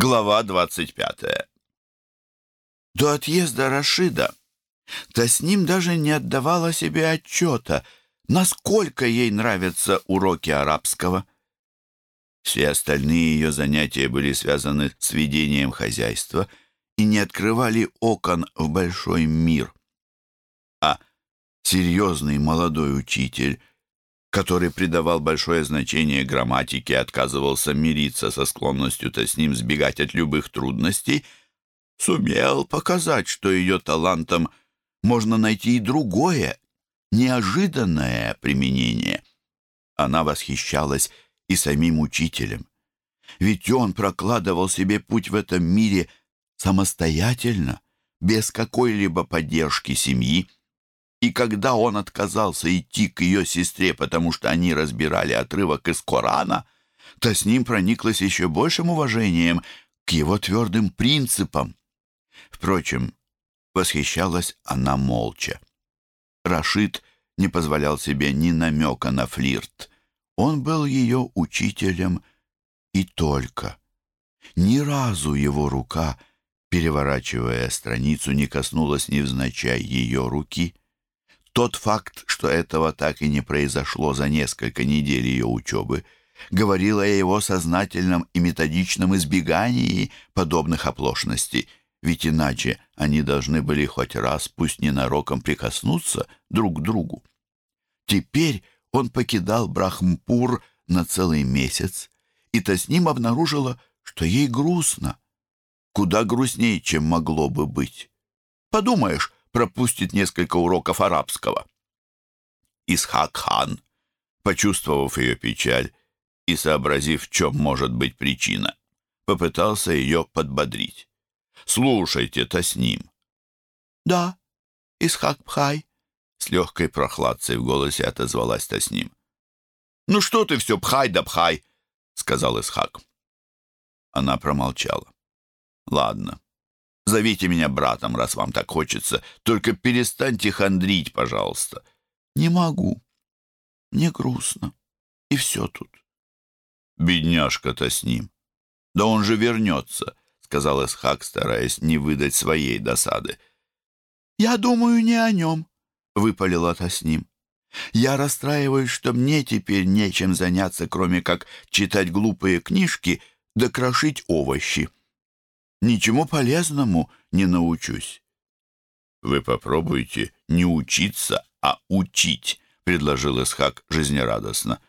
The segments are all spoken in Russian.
Глава 25. До отъезда Рашида ним даже не отдавала себе отчета, насколько ей нравятся уроки арабского. Все остальные ее занятия были связаны с ведением хозяйства и не открывали окон в большой мир. А серьезный молодой учитель который придавал большое значение грамматике, отказывался мириться со склонностью-то с ним сбегать от любых трудностей, сумел показать, что ее талантом можно найти и другое, неожиданное применение. Она восхищалась и самим учителем. Ведь он прокладывал себе путь в этом мире самостоятельно, без какой-либо поддержки семьи, и когда он отказался идти к ее сестре, потому что они разбирали отрывок из Корана, то с ним прониклась еще большим уважением к его твердым принципам. Впрочем, восхищалась она молча. Рашид не позволял себе ни намека на флирт. Он был ее учителем и только. Ни разу его рука, переворачивая страницу, не коснулась невзначай ее руки — тот факт, что этого так и не произошло за несколько недель ее учебы, говорил о его сознательном и методичном избегании подобных оплошностей, ведь иначе они должны были хоть раз, пусть ненароком, прикоснуться друг к другу. Теперь он покидал Брахмпур на целый месяц, и то с ним обнаружила, что ей грустно. Куда грустнее, чем могло бы быть. Подумаешь, пропустит несколько уроков арабского. Исхак-хан, почувствовав ее печаль и сообразив, в чем может быть причина, попытался ее подбодрить. «Слушайте-то с ним». «Да, Исхак-пхай», — с легкой прохладцей в голосе отозвалась-то с ним. «Ну что ты все пхай да пхай», — сказал Исхак. Она промолчала. «Ладно, Зовите меня братом, раз вам так хочется. Только перестаньте хандрить, пожалуйста». «Не могу. Мне грустно. И все тут». «Бедняжка-то с ним. Да он же вернется», — сказал Исхак, стараясь не выдать своей досады. «Я думаю не о нем», — выпалила-то с ним. «Я расстраиваюсь, что мне теперь нечем заняться, кроме как читать глупые книжки да крошить овощи» ничему полезному не научусь». «Вы попробуйте не учиться, а учить», — предложил Исхак жизнерадостно.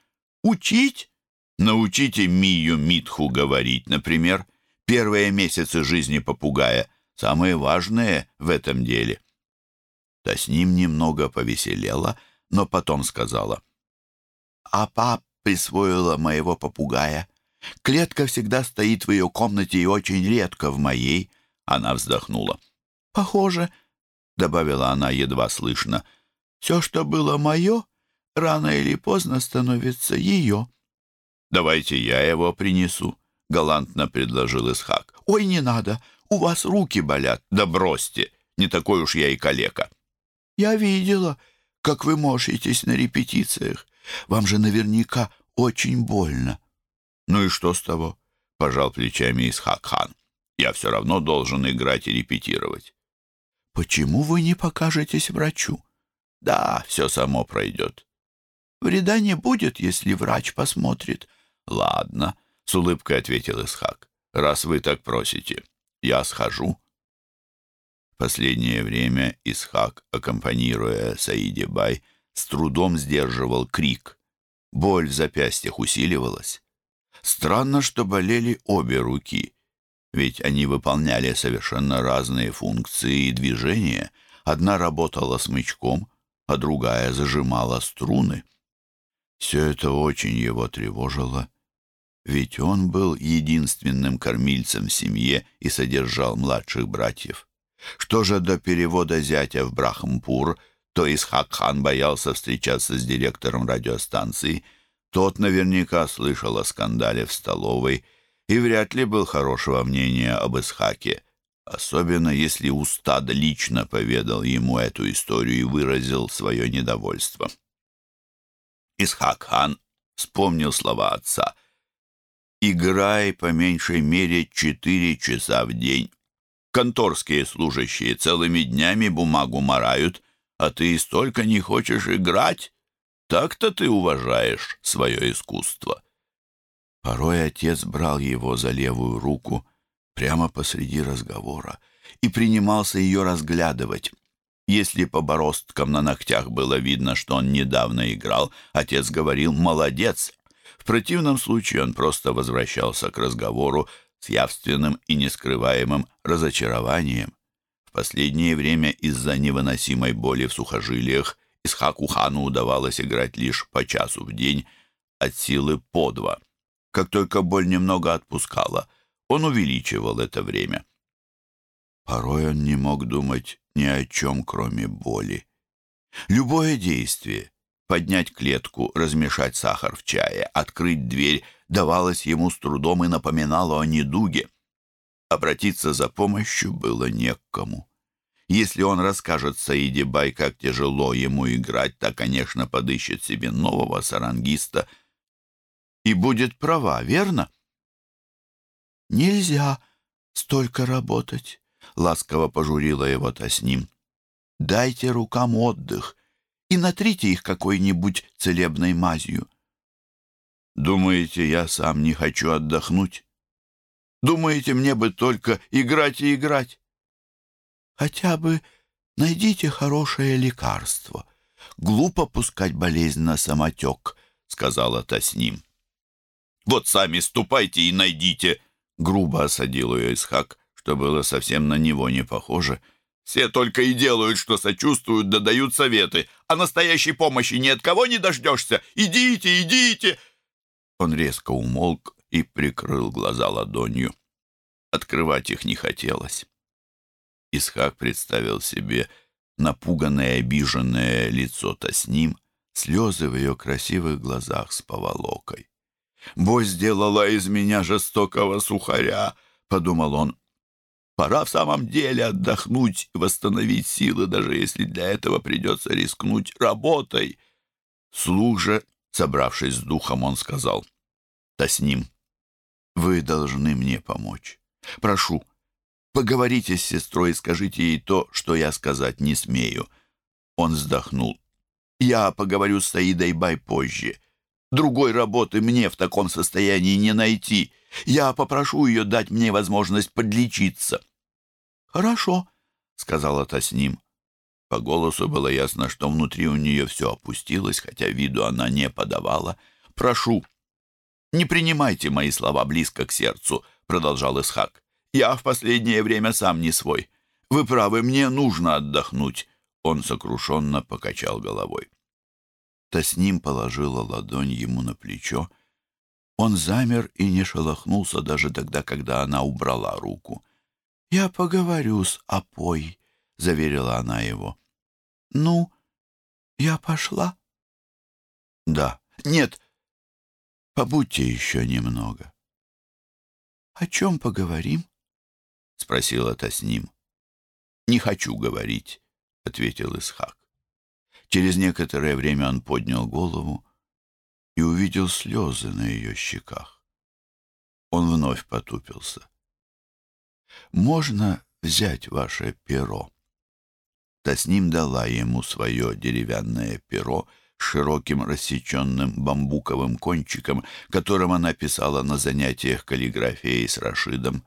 «Учить? Научите Мию Митху говорить, например. Первые месяцы жизни попугая самые важные в этом деле». Да с ним немного повеселела, но потом сказала. «А пап присвоила моего попугая. Клетка всегда стоит в ее комнате и очень редко в моей. Она вздохнула. Похоже, добавила она едва слышно, все, что было мое, рано или поздно становится ее. Давайте я его принесу, галантно предложил Исхак. Ой, не надо, у вас руки болят. Да бросьте, не такой уж я и калека. Я видела, как вы мошитесь на репетициях. Вам же наверняка очень больно. «Ну и что с того?» — пожал плечами Исхак-хан. «Я все равно должен играть и репетировать». «Почему вы не покажетесь врачу?» «Да, все само пройдет». «Вреда не будет, если врач посмотрит». «Ладно», — с улыбкой ответил Исхак. «Раз вы так просите, я схожу». Последнее время Исхак, аккомпанируя Саиде Бай, с трудом сдерживал крик. Боль в запястьях усиливалась. Странно, что болели обе руки, ведь они выполняли совершенно разные функции и движения. Одна работала смычком, а другая зажимала струны. Все это очень его тревожило, ведь он был единственным кормильцем в семье и содержал младших братьев. Что же до перевода зятя в Брахампур, то Исхак-хан боялся встречаться с директором радиостанции — тот наверняка слышал о скандале в столовой и вряд ли был хорошего мнения об Исхаке, особенно если Устад лично поведал ему эту историю и выразил свое недовольство. Исхак-хан вспомнил слова отца. Играй по меньшей мере четыре часа в день. Конторские служащие целыми днями бумагу морают, а ты столько не хочешь играть. Так-то ты уважаешь свое искусство. Порой отец брал его за левую руку прямо посреди разговора и принимался ее разглядывать. Если по бороздкам на ногтях было видно, что он недавно играл, отец говорил «молодец». В противном случае он просто возвращался к разговору с явственным и нескрываемым разочарованием. В последнее время из-за невыносимой боли в сухожилиях Исхаку хану удавалось играть лишь по часу в день, от силы по два. Как только боль немного отпускала, он увеличивал это время. Порой он не мог думать ни о чем, кроме боли. Любое действие — поднять клетку, размешать сахар в чае, открыть дверь — давалось ему с трудом и напоминало о недуге. Обратиться за помощью было не к. Если он расскажет Саиде Бай, как тяжело ему играть, то, конечно, подыщет себе нового сарангиста и будет права, верно? «Нельзя столько работать», — ласково пожурила его Тасним. «Дайте рукам отдых и натрите их какой-нибудь целебной мазью». «Думаете, я сам не хочу отдохнуть? Думаете, мне бы только играть и играть?» Хотя бы найдите хорошее лекарство. Глупо пускать болезнь на самотек, — сказала Тасним. «Вот сами ступайте и найдите!» — грубо осадил ее Исхак, что было совсем на него не похоже. «Все только и делают, что сочувствуют, да дают советы, а настоящей помощи ни от кого не дождешься! Идите, идите!» Он резко умолк и прикрыл глаза ладонью. Открывать их не хотелось. Исхак представил себе напуганное и обиженное лицо-то с ним, слезы в ее красивых глазах с поволокой. «Бой сделала из меня жестокого сухаря», — подумал он. «Пора в самом деле отдохнуть и восстановить силы, даже если для этого придется рискнуть работой». Слух же, собравшись с духом, он сказал, «Да с ним, вы должны мне помочь. Прошу, Поговорите с сестрой и скажите ей то, что я сказать не смею». Он вздохнул. «Я поговорю с Саидой Бай позже. Другой работы мне в таком состоянии не найти. Я попрошу ее дать мне возможность подлечиться». «Хорошо», — сказала Тасним. По голосу было ясно, что внутри у нее все опустилось, хотя виду она не подавала. «Прошу, не принимайте мои слова близко к сердцу», — продолжал Исхак. Я в последнее время сам не свой. Вы правы, мне нужно отдохнуть». Он сокрушенно покачал головой. Тасним положила ладонь ему на плечо. Он замер и не шелохнулся даже тогда, когда она убрала руку. «Я поговорю с Апой», — заверила она его. «Ну, я пошла?» «Да. Нет, побудьте еще немного». «О чем поговорим?» — спросила Тасним. «Не хочу говорить», — ответил Исхак. Через некоторое время он поднял голову и увидел слезы на ее щеках. Он вновь потупился. «Можно взять ваше перо?» Тасним дала ему свое деревянное перо с широким рассеченным бамбуковым кончиком, которым она писала на занятиях каллиграфией с Рашидом.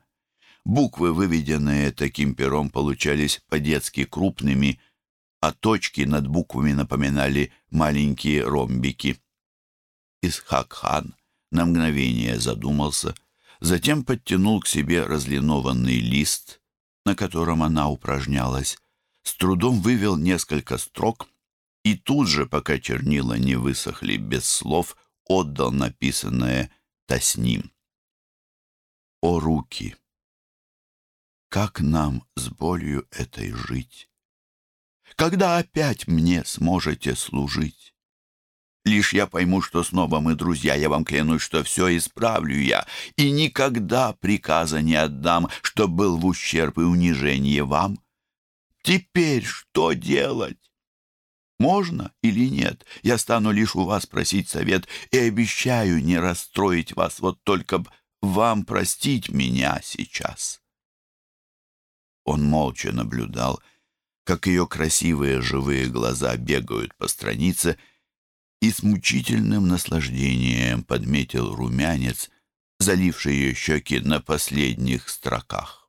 Буквы, выведенные таким пером, получались по-детски крупными, а точки над буквами напоминали маленькие ромбики. Исхак-хан на мгновение задумался, затем подтянул к себе разлинованный лист, на котором она упражнялась, с трудом вывел несколько строк и тут же, пока чернила не высохли без слов, отдал написанное Тасним. «О руки!» Как нам с болью этой жить? Когда опять мне сможете служить? Лишь я пойму, что снова мы друзья, я вам клянусь, что все исправлю я, и никогда приказа не отдам, что был в ущерб и унижение вам. Теперь что делать? Можно или нет? Я стану лишь у вас просить совет и обещаю не расстроить вас, вот только б вам простить меня сейчас?» Он молча наблюдал, как ее красивые живые глаза бегают по странице, и с мучительным наслаждением подметил румянец, заливший ее щеки на последних строках.